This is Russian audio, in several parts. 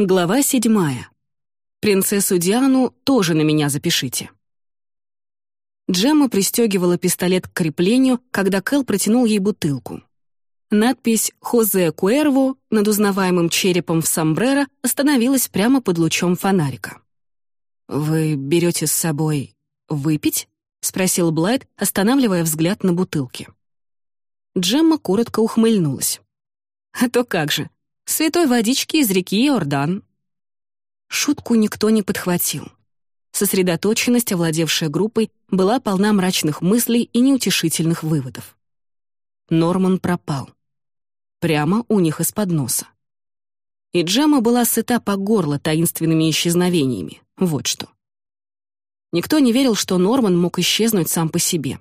Глава седьмая. Принцессу Диану тоже на меня запишите. Джемма пристегивала пистолет к креплению, когда Кэл протянул ей бутылку. Надпись «Хозе Куэрво» над узнаваемым черепом в сомбреро остановилась прямо под лучом фонарика. «Вы берете с собой выпить?» — спросил Блайт, останавливая взгляд на бутылке. Джемма коротко ухмыльнулась. «А то как же, святой водички из реки Иордан». Шутку никто не подхватил. Сосредоточенность, овладевшая группой, была полна мрачных мыслей и неутешительных выводов. Норман пропал. Прямо у них из-под носа. И Джема была сыта по горло таинственными исчезновениями. Вот что. Никто не верил, что Норман мог исчезнуть сам по себе.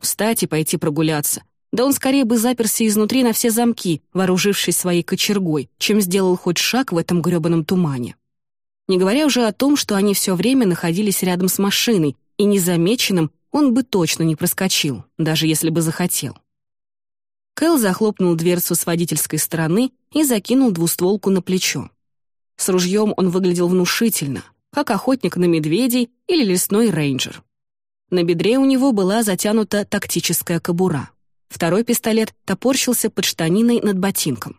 Встать и пойти прогуляться, да он скорее бы заперся изнутри на все замки, вооружившись своей кочергой, чем сделал хоть шаг в этом грёбаном тумане. Не говоря уже о том, что они все время находились рядом с машиной, и незамеченным он бы точно не проскочил, даже если бы захотел. Кэл захлопнул дверцу с водительской стороны и закинул двустволку на плечо. С ружьем он выглядел внушительно, как охотник на медведей или лесной рейнджер. На бедре у него была затянута тактическая кобура. Второй пистолет топорщился под штаниной над ботинком.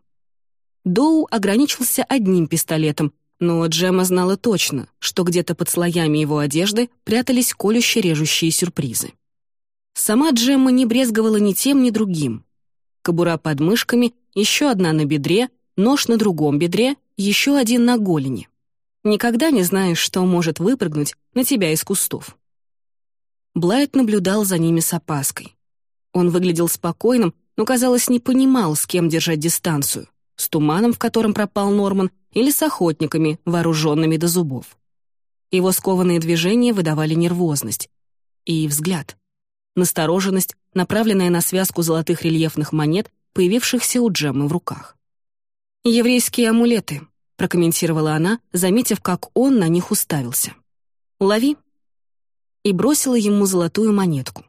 Доу ограничился одним пистолетом, но Джема знала точно, что где-то под слоями его одежды прятались колюще-режущие сюрпризы. Сама Джемма не брезговала ни тем, ни другим. Кобура под мышками, еще одна на бедре, нож на другом бедре, еще один на голени. Никогда не знаешь, что может выпрыгнуть на тебя из кустов. Блайт наблюдал за ними с опаской. Он выглядел спокойным, но, казалось, не понимал, с кем держать дистанцию. С туманом, в котором пропал Норман, или с охотниками, вооруженными до зубов. Его скованные движения выдавали нервозность. И взгляд. Настороженность, направленная на связку золотых рельефных монет, появившихся у Джеммы в руках. «Еврейские амулеты», — прокомментировала она, заметив, как он на них уставился. «Лови». И бросила ему золотую монетку.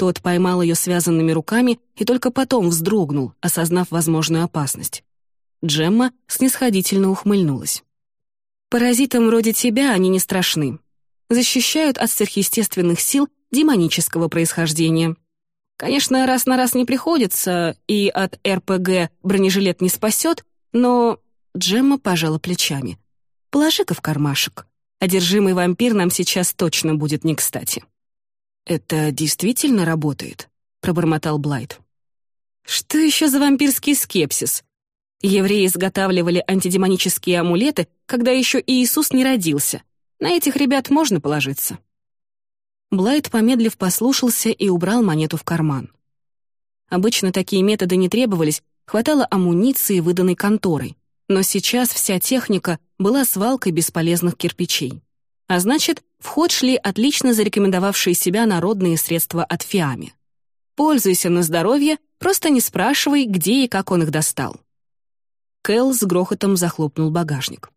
Тот поймал ее связанными руками и только потом вздрогнул, осознав возможную опасность. Джемма снисходительно ухмыльнулась. «Паразитам вроде тебя они не страшны. Защищают от сверхъестественных сил демонического происхождения. Конечно, раз на раз не приходится, и от РПГ бронежилет не спасет, но...» Джемма пожала плечами. «Положи-ка в кармашек. Одержимый вампир нам сейчас точно будет не кстати». «Это действительно работает?» — пробормотал Блайт. «Что еще за вампирский скепсис? Евреи изготавливали антидемонические амулеты, когда еще Иисус не родился. На этих ребят можно положиться». Блайт, помедлив, послушался и убрал монету в карман. Обычно такие методы не требовались, хватало амуниции, выданной конторой. Но сейчас вся техника была свалкой бесполезных кирпичей. А значит, в ход шли отлично зарекомендовавшие себя народные средства от Фиами. Пользуйся на здоровье, просто не спрашивай, где и как он их достал. Кэл с грохотом захлопнул багажник.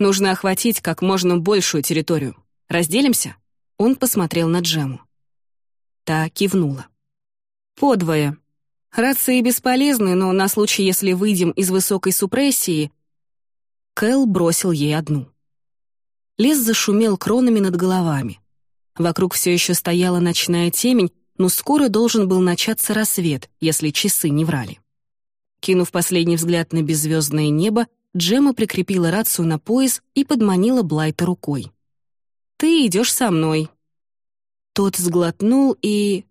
«Нужно охватить как можно большую территорию. Разделимся?» Он посмотрел на Джему. Та кивнула. «Подвое. Рации бесполезны, но на случай, если выйдем из высокой супрессии...» Кэл бросил ей одну. Лес зашумел кронами над головами. Вокруг все еще стояла ночная темень, но скоро должен был начаться рассвет, если часы не врали. Кинув последний взгляд на беззвездное небо, Джема прикрепила рацию на пояс и подманила Блайта рукой. «Ты идешь со мной». Тот сглотнул и...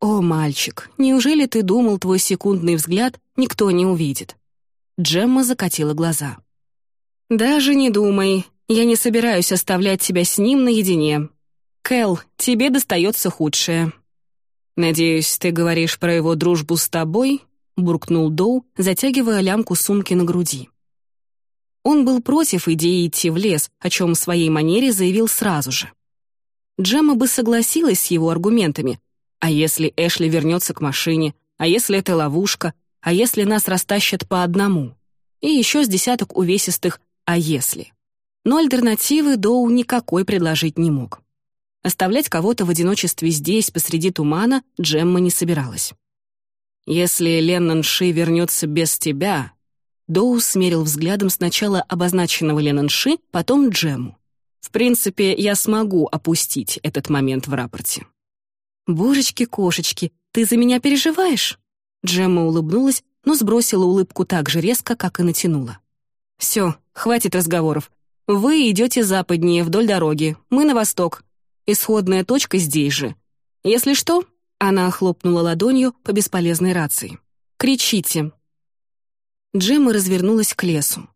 «О, мальчик, неужели ты думал, твой секундный взгляд никто не увидит?» Джемма закатила глаза. «Даже не думай, я не собираюсь оставлять тебя с ним наедине. Кэл, тебе достается худшее». «Надеюсь, ты говоришь про его дружбу с тобой?» — буркнул Доу, затягивая лямку сумки на груди. Он был против идеи идти в лес, о чем в своей манере заявил сразу же. Джемма бы согласилась с его аргументами. А если Эшли вернется к машине? А если это ловушка? А если нас растащат по одному? И еще с десяток увесистых «а если?». Но альтернативы Доу никакой предложить не мог. Оставлять кого-то в одиночестве здесь, посреди тумана, Джемма не собиралась. «Если Леннон Ши вернется без тебя...» Доус смерил взглядом сначала обозначенного Ленанши, потом Джему. В принципе, я смогу опустить этот момент в рапорте. «Божечки-кошечки, ты за меня переживаешь?» Джемма улыбнулась, но сбросила улыбку так же резко, как и натянула. «Все, хватит разговоров. Вы идете западнее, вдоль дороги, мы на восток. Исходная точка здесь же. Если что...» Она хлопнула ладонью по бесполезной рации. «Кричите». Джемма развернулась к лесу.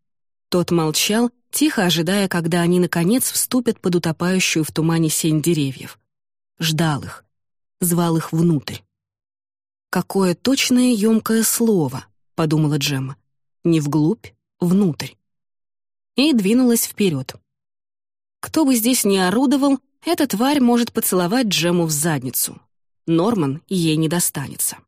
Тот молчал, тихо ожидая, когда они, наконец, вступят под утопающую в тумане сень деревьев. Ждал их. Звал их внутрь. «Какое точное емкое слово», — подумала Джемма. «Не вглубь, внутрь». И двинулась вперед. Кто бы здесь ни орудовал, эта тварь может поцеловать Джему в задницу. Норман ей не достанется.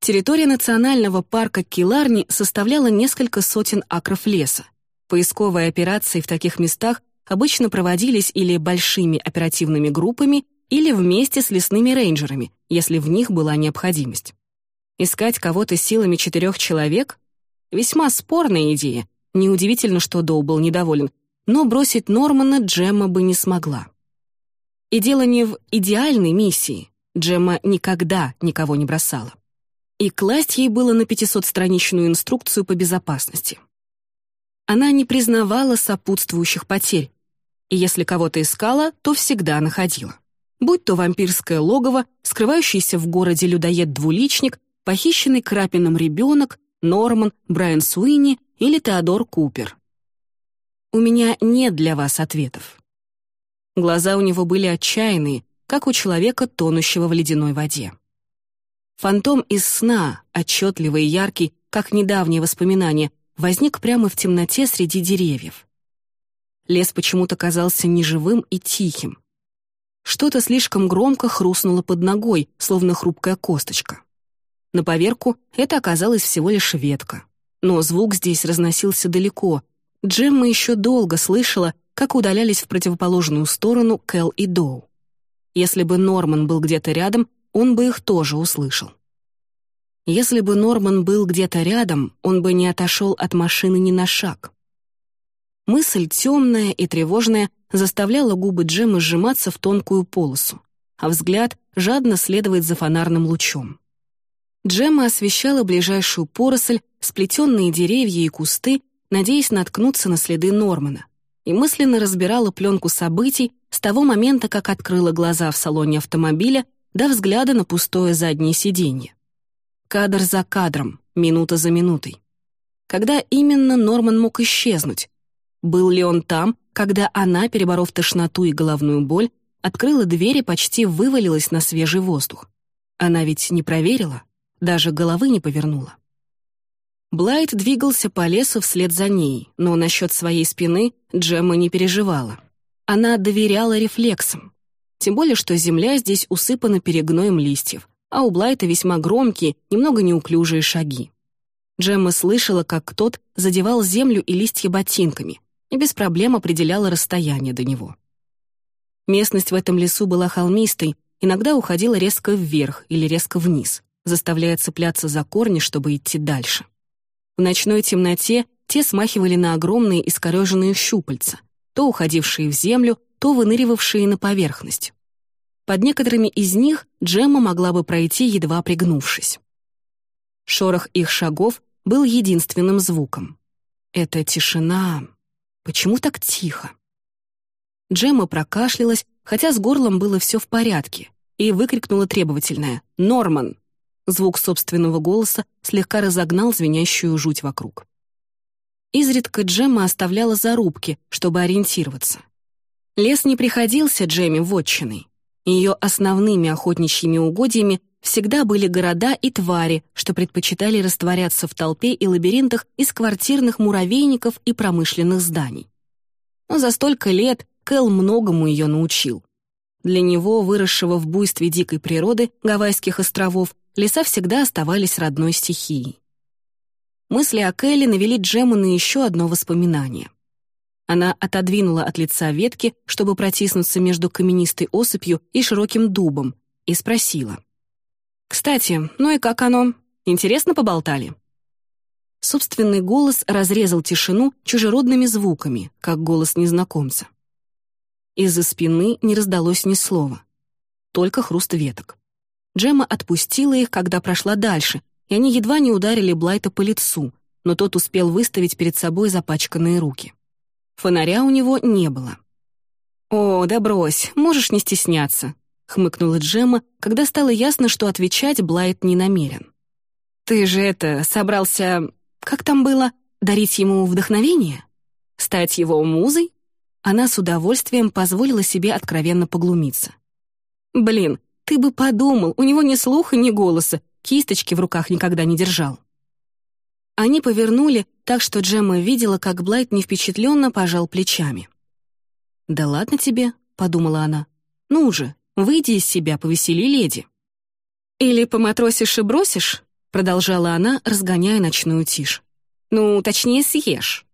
Территория национального парка Киларни составляла несколько сотен акров леса. Поисковые операции в таких местах обычно проводились или большими оперативными группами, или вместе с лесными рейнджерами, если в них была необходимость. Искать кого-то силами четырех человек — весьма спорная идея. Неудивительно, что Доу был недоволен, но бросить Нормана Джемма бы не смогла. И дело не в идеальной миссии. Джемма никогда никого не бросала и класть ей было на 500-страничную инструкцию по безопасности. Она не признавала сопутствующих потерь, и если кого-то искала, то всегда находила. Будь то вампирское логово, скрывающийся в городе людоед-двуличник, похищенный Крапином ребенок, Норман, Брайан Суини или Теодор Купер. «У меня нет для вас ответов». Глаза у него были отчаянные, как у человека, тонущего в ледяной воде. Фантом из сна, отчетливый и яркий, как недавнее воспоминание, возник прямо в темноте среди деревьев. Лес почему-то казался неживым и тихим. Что-то слишком громко хрустнуло под ногой, словно хрупкая косточка. На поверку это оказалась всего лишь ветка. Но звук здесь разносился далеко. Джемма еще долго слышала, как удалялись в противоположную сторону Кэл и Доу. Если бы Норман был где-то рядом, он бы их тоже услышал. Если бы Норман был где-то рядом, он бы не отошел от машины ни на шаг. Мысль темная и тревожная заставляла губы Джемы сжиматься в тонкую полосу, а взгляд жадно следовать за фонарным лучом. Джемма освещала ближайшую поросль, сплетенные деревья и кусты, надеясь наткнуться на следы Нормана, и мысленно разбирала пленку событий с того момента, как открыла глаза в салоне автомобиля до взгляда на пустое заднее сиденье. Кадр за кадром, минута за минутой. Когда именно Норман мог исчезнуть? Был ли он там, когда она, переборов тошноту и головную боль, открыла дверь и почти вывалилась на свежий воздух? Она ведь не проверила, даже головы не повернула. Блайт двигался по лесу вслед за ней, но насчет своей спины Джемма не переживала. Она доверяла рефлексам. Тем более, что земля здесь усыпана перегноем листьев, а у Блайта весьма громкие, немного неуклюжие шаги. Джемма слышала, как тот задевал землю и листья ботинками и без проблем определяла расстояние до него. Местность в этом лесу была холмистой, иногда уходила резко вверх или резко вниз, заставляя цепляться за корни, чтобы идти дальше. В ночной темноте те смахивали на огромные искореженные щупальца, то уходившие в землю, то выныривавшие на поверхность. Под некоторыми из них Джемма могла бы пройти, едва пригнувшись. Шорох их шагов был единственным звуком. Это тишина. Почему так тихо? Джемма прокашлялась, хотя с горлом было все в порядке, и выкрикнула требовательное «Норман!». Звук собственного голоса слегка разогнал звенящую жуть вокруг. Изредка Джемма оставляла зарубки, чтобы ориентироваться. Лес не приходился Джемме вотчиной. Ее основными охотничьими угодьями всегда были города и твари, что предпочитали растворяться в толпе и лабиринтах из квартирных муравейников и промышленных зданий. Но за столько лет Кэл многому ее научил. Для него, выросшего в буйстве дикой природы Гавайских островов, леса всегда оставались родной стихией. Мысли о Кэле навели Джему на еще одно воспоминание — она отодвинула от лица ветки, чтобы протиснуться между каменистой осыпью и широким дубом, и спросила. «Кстати, ну и как оно? Интересно поболтали?» Собственный голос разрезал тишину чужеродными звуками, как голос незнакомца. Из-за спины не раздалось ни слова. Только хруст веток. Джема отпустила их, когда прошла дальше, и они едва не ударили Блайта по лицу, но тот успел выставить перед собой запачканные руки. Фонаря у него не было. «О, да брось, можешь не стесняться», — хмыкнула Джемма, когда стало ясно, что отвечать Блайт не намерен. «Ты же это, собрался... Как там было? Дарить ему вдохновение? Стать его музой?» Она с удовольствием позволила себе откровенно поглумиться. «Блин, ты бы подумал, у него ни слуха, ни голоса, кисточки в руках никогда не держал». Они повернули, так что Джемма видела, как Блайт невпечатленно пожал плечами. «Да ладно тебе», — подумала она. «Ну же, выйди из себя, повесели леди». «Или поматросишь и бросишь?» — продолжала она, разгоняя ночную тишь. «Ну, точнее, съешь».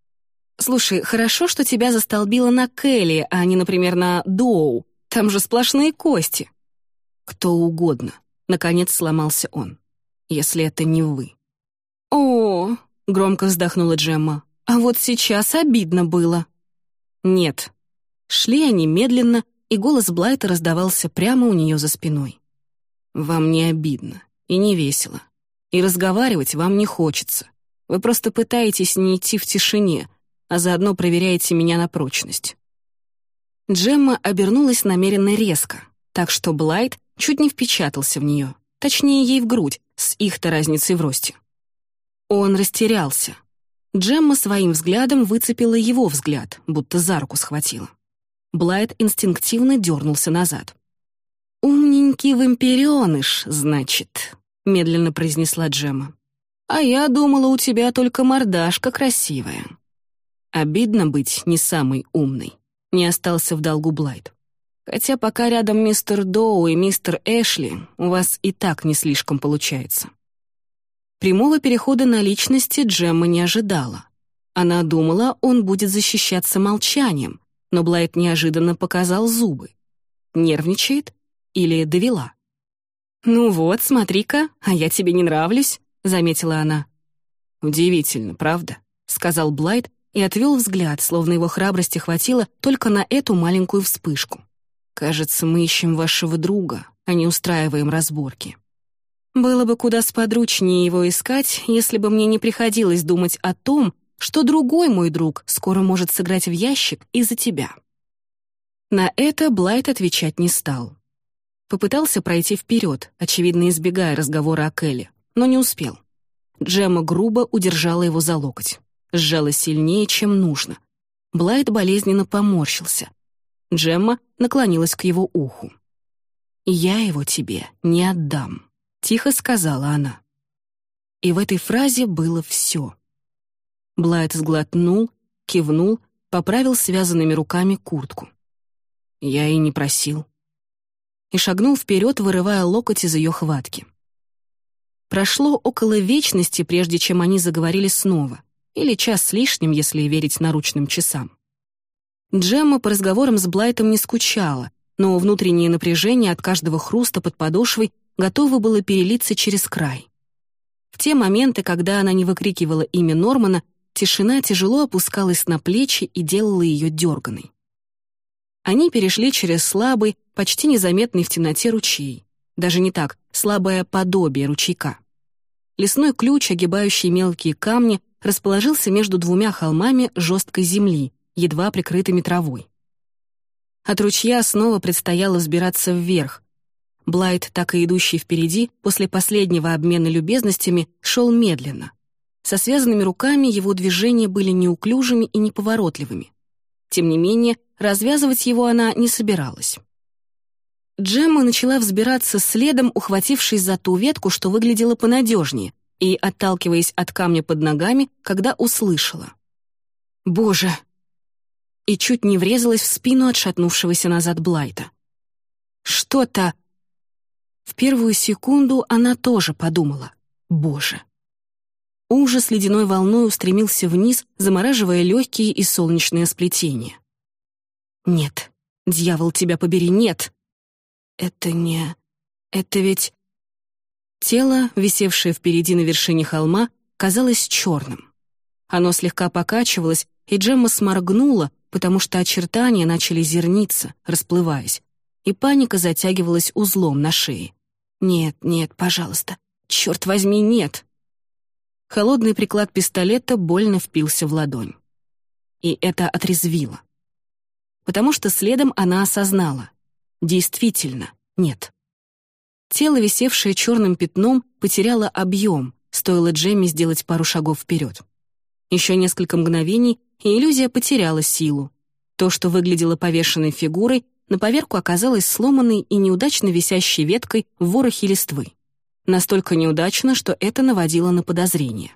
«Слушай, хорошо, что тебя застолбило на Келли, а не, например, на Доу. Там же сплошные кости». «Кто угодно», — наконец сломался он. «Если это не вы». «О, — громко вздохнула Джемма, — а вот сейчас обидно было». «Нет». Шли они медленно, и голос Блайта раздавался прямо у нее за спиной. «Вам не обидно и не весело. И разговаривать вам не хочется. Вы просто пытаетесь не идти в тишине, а заодно проверяете меня на прочность». Джемма обернулась намеренно резко, так что Блайт чуть не впечатался в нее, точнее ей в грудь, с их-то разницей в росте. Он растерялся. Джемма своим взглядом выцепила его взгляд, будто за руку схватила. Блайт инстинктивно дернулся назад. «Умненький вампиреныш, значит», — медленно произнесла Джемма. «А я думала, у тебя только мордашка красивая». Обидно быть не самой умной. Не остался в долгу Блайт. Хотя пока рядом мистер Доу и мистер Эшли, у вас и так не слишком получается. Прямого перехода на личности Джемма не ожидала. Она думала, он будет защищаться молчанием, но Блайт неожиданно показал зубы. Нервничает или довела? «Ну вот, смотри-ка, а я тебе не нравлюсь», — заметила она. «Удивительно, правда?» — сказал Блайт и отвел взгляд, словно его храбрости хватило только на эту маленькую вспышку. «Кажется, мы ищем вашего друга, а не устраиваем разборки». Было бы куда сподручнее его искать, если бы мне не приходилось думать о том, что другой мой друг скоро может сыграть в ящик из-за тебя. На это Блайт отвечать не стал. Попытался пройти вперед, очевидно избегая разговора о Келли, но не успел. Джемма грубо удержала его за локоть. Сжала сильнее, чем нужно. Блайт болезненно поморщился. Джемма наклонилась к его уху. «Я его тебе не отдам». — тихо сказала она. И в этой фразе было все. Блайт сглотнул, кивнул, поправил связанными руками куртку. Я и не просил. И шагнул вперед, вырывая локоть из ее хватки. Прошло около вечности, прежде чем они заговорили снова, или час с лишним, если верить наручным часам. Джемма по разговорам с Блайтом не скучала, но внутреннее напряжение от каждого хруста под подошвой готово было перелиться через край. В те моменты, когда она не выкрикивала имя Нормана, тишина тяжело опускалась на плечи и делала ее дерганой. Они перешли через слабый, почти незаметный в темноте ручей. Даже не так, слабое подобие ручейка. Лесной ключ, огибающий мелкие камни, расположился между двумя холмами жесткой земли, едва прикрытыми травой. От ручья снова предстояло взбираться вверх, Блайт, так и идущий впереди, после последнего обмена любезностями, шел медленно. Со связанными руками его движения были неуклюжими и неповоротливыми. Тем не менее, развязывать его она не собиралась. Джемма начала взбираться следом, ухватившись за ту ветку, что выглядела понадежнее, и отталкиваясь от камня под ногами, когда услышала. «Боже!» И чуть не врезалась в спину отшатнувшегося назад Блайта. «Что-то...» В первую секунду она тоже подумала «Боже». Ужас ледяной волной устремился вниз, замораживая легкие и солнечные сплетения. «Нет, дьявол, тебя побери, нет!» «Это не... это ведь...» Тело, висевшее впереди на вершине холма, казалось черным. Оно слегка покачивалось, и Джемма сморгнула, потому что очертания начали зерниться, расплываясь, и паника затягивалась узлом на шее. «Нет, нет, пожалуйста, черт возьми, нет!» Холодный приклад пистолета больно впился в ладонь. И это отрезвило. Потому что следом она осознала. Действительно, нет. Тело, висевшее черным пятном, потеряло объем, стоило Джемми сделать пару шагов вперед. Еще несколько мгновений, и иллюзия потеряла силу. То, что выглядело повешенной фигурой, на поверку оказалось сломанной и неудачно висящей веткой в ворохе листвы. Настолько неудачно, что это наводило на подозрение.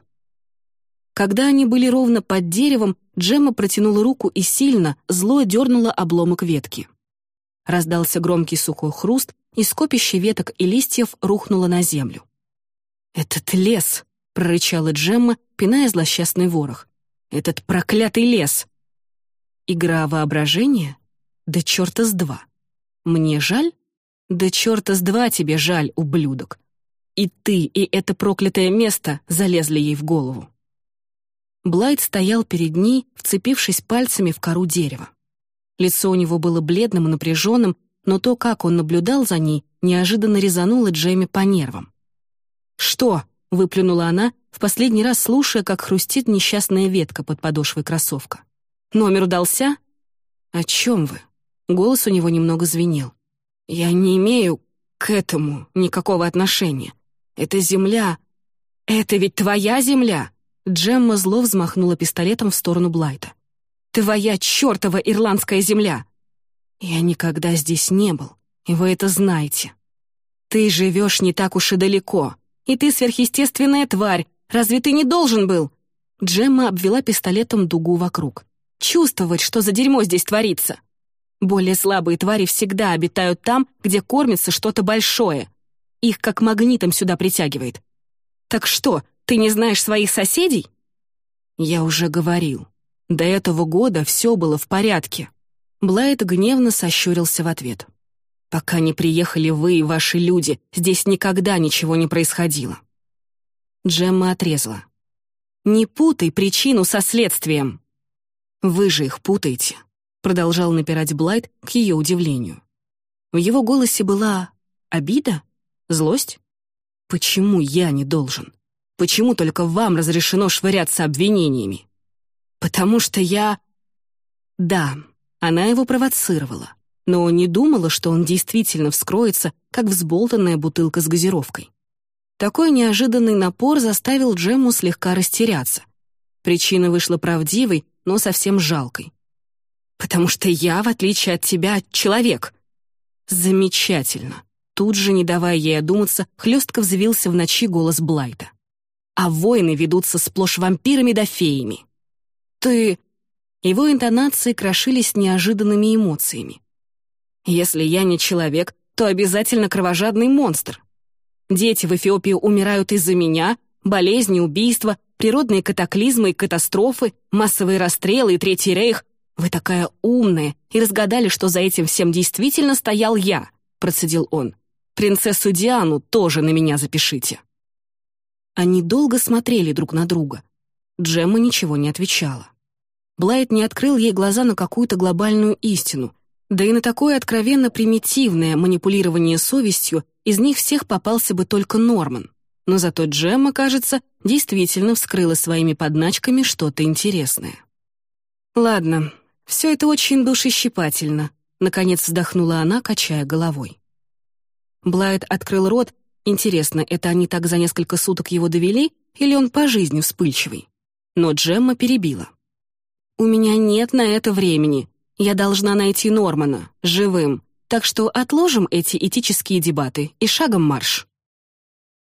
Когда они были ровно под деревом, Джемма протянула руку и сильно, зло дернула обломок ветки. Раздался громкий сухой хруст, и скопище веток и листьев рухнуло на землю. «Этот лес!» — прорычала Джемма, пиная злосчастный ворох. «Этот проклятый лес!» Игра воображения? Да черта с два. Мне жаль? Да черта с два тебе жаль, ублюдок. И ты, и это проклятое место залезли ей в голову. Блайт стоял перед ней, вцепившись пальцами в кору дерева. Лицо у него было бледным и напряженным, но то, как он наблюдал за ней, неожиданно резануло Джейми по нервам. «Что?» — выплюнула она, в последний раз слушая, как хрустит несчастная ветка под подошвой кроссовка. «Номер удался?» «О чем вы?» Голос у него немного звенел. «Я не имею к этому никакого отношения. Это земля. Это ведь твоя земля!» Джемма зло взмахнула пистолетом в сторону Блайта. «Твоя чертова ирландская земля!» «Я никогда здесь не был, и вы это знаете. Ты живешь не так уж и далеко, и ты сверхъестественная тварь. Разве ты не должен был?» Джемма обвела пистолетом дугу вокруг. «Чувствовать, что за дерьмо здесь творится!» Более слабые твари всегда обитают там, где кормится что-то большое. Их как магнитом сюда притягивает. Так что, ты не знаешь своих соседей?» Я уже говорил. До этого года все было в порядке. Блайт гневно сощурился в ответ. «Пока не приехали вы и ваши люди, здесь никогда ничего не происходило». Джемма отрезала. «Не путай причину со следствием». «Вы же их путаете», — продолжал напирать Блайт к ее удивлению. В его голосе была обида, злость. «Почему я не должен?» Почему только вам разрешено швыряться обвинениями? Потому что я... Да, она его провоцировала, но не думала, что он действительно вскроется, как взболтанная бутылка с газировкой. Такой неожиданный напор заставил Джему слегка растеряться. Причина вышла правдивой, но совсем жалкой. «Потому что я, в отличие от тебя, человек». «Замечательно». Тут же, не давая ей одуматься, хлестко взвился в ночи голос Блайта а войны ведутся сплошь вампирами да феями. Ты...» Его интонации крошились неожиданными эмоциями. «Если я не человек, то обязательно кровожадный монстр. Дети в Эфиопии умирают из-за меня, болезни, убийства, природные катаклизмы и катастрофы, массовые расстрелы и Третий рейх. Вы такая умная и разгадали, что за этим всем действительно стоял я», — процедил он. «Принцессу Диану тоже на меня запишите». Они долго смотрели друг на друга. Джемма ничего не отвечала. Блайт не открыл ей глаза на какую-то глобальную истину, да и на такое откровенно примитивное манипулирование совестью из них всех попался бы только Норман. Но зато Джемма, кажется, действительно вскрыла своими подначками что-то интересное. «Ладно, все это очень душещипательно», — наконец вздохнула она, качая головой. Блайт открыл рот, Интересно, это они так за несколько суток его довели, или он по жизни вспыльчивый? Но Джемма перебила. «У меня нет на это времени. Я должна найти Нормана, живым, так что отложим эти этические дебаты и шагом марш».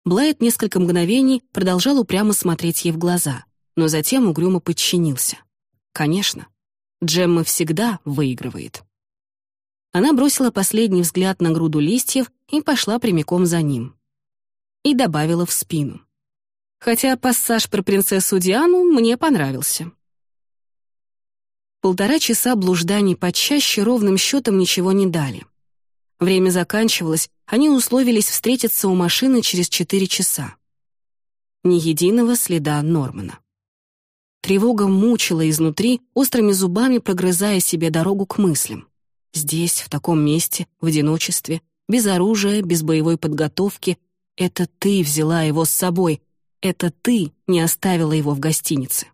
Блайт несколько мгновений продолжал упрямо смотреть ей в глаза, но затем угрюмо подчинился. Конечно, Джемма всегда выигрывает. Она бросила последний взгляд на груду листьев и пошла прямиком за ним и добавила в спину. Хотя пассаж про принцессу Диану мне понравился. Полтора часа блужданий почаще ровным счетом ничего не дали. Время заканчивалось, они условились встретиться у машины через четыре часа. Ни единого следа Нормана. Тревога мучила изнутри, острыми зубами прогрызая себе дорогу к мыслям. Здесь, в таком месте, в одиночестве, без оружия, без боевой подготовки, это ты взяла его с собой, это ты не оставила его в гостинице.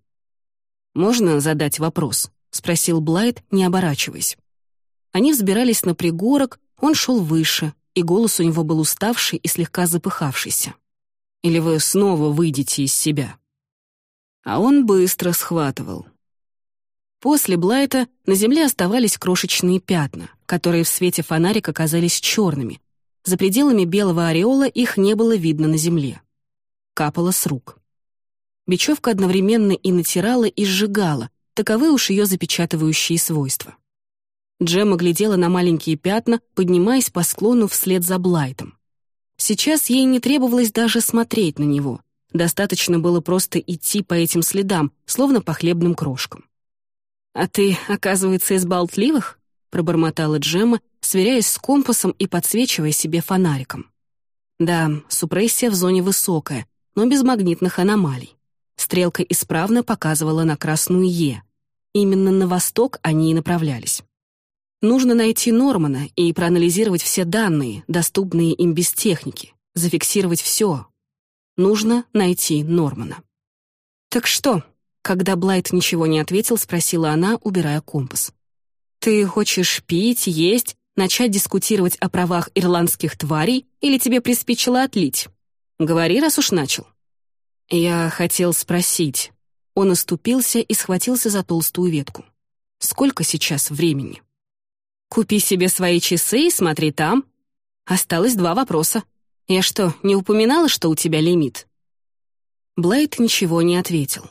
«Можно задать вопрос?» — спросил Блайт, не оборачиваясь. Они взбирались на пригорок, он шел выше, и голос у него был уставший и слегка запыхавшийся. «Или вы снова выйдете из себя?» а он быстро схватывал. После Блайта на земле оставались крошечные пятна, которые в свете фонарика казались черными. За пределами белого ореола их не было видно на земле. Капало с рук. Бечевка одновременно и натирала, и сжигала, таковы уж ее запечатывающие свойства. Джема глядела на маленькие пятна, поднимаясь по склону вслед за Блайтом. Сейчас ей не требовалось даже смотреть на него. Достаточно было просто идти по этим следам, словно по хлебным крошкам. «А ты, оказывается, из болтливых?» — пробормотала Джемма, сверяясь с компасом и подсвечивая себе фонариком. Да, супрессия в зоне высокая, но без магнитных аномалий. Стрелка исправно показывала на красную «Е». Именно на восток они и направлялись. Нужно найти Нормана и проанализировать все данные, доступные им без техники, зафиксировать все, Нужно найти Нормана. «Так что?» Когда Блайт ничего не ответил, спросила она, убирая компас. «Ты хочешь пить, есть, начать дискутировать о правах ирландских тварей или тебе приспичило отлить? Говори, раз уж начал». «Я хотел спросить». Он оступился и схватился за толстую ветку. «Сколько сейчас времени?» «Купи себе свои часы и смотри там». Осталось два вопроса. «Я что, не упоминала, что у тебя лимит?» Блайт ничего не ответил.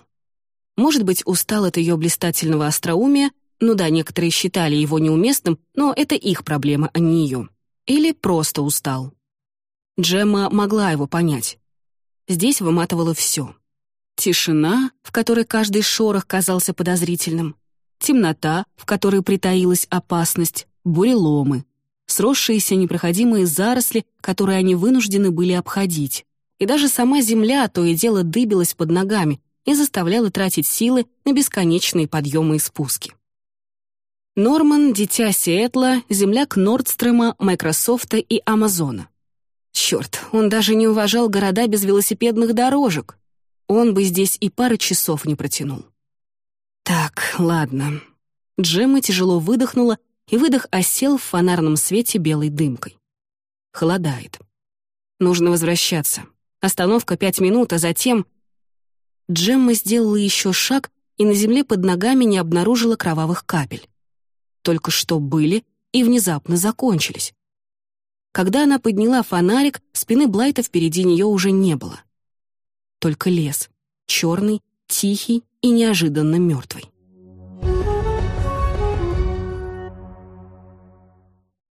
Может быть, устал от ее блистательного остроумия, ну да, некоторые считали его неуместным, но это их проблема, а не ее. Или просто устал. Джемма могла его понять. Здесь выматывало все. Тишина, в которой каждый шорох казался подозрительным, темнота, в которой притаилась опасность, буреломы, сросшиеся непроходимые заросли, которые они вынуждены были обходить. И даже сама земля то и дело дыбилась под ногами и заставляла тратить силы на бесконечные подъемы и спуски. Норман — дитя Сиэтла, земляк Нордстрема, Майкрософта и Амазона. Черт, он даже не уважал города без велосипедных дорожек. Он бы здесь и пары часов не протянул. Так, ладно. Джемма тяжело выдохнула и выдох осел в фонарном свете белой дымкой. Холодает. Нужно возвращаться. Остановка пять минут, а затем... Джемма сделала еще шаг и на земле под ногами не обнаружила кровавых капель. Только что были и внезапно закончились. Когда она подняла фонарик, спины Блайта впереди нее уже не было. Только лес, черный, тихий и неожиданно мертвый.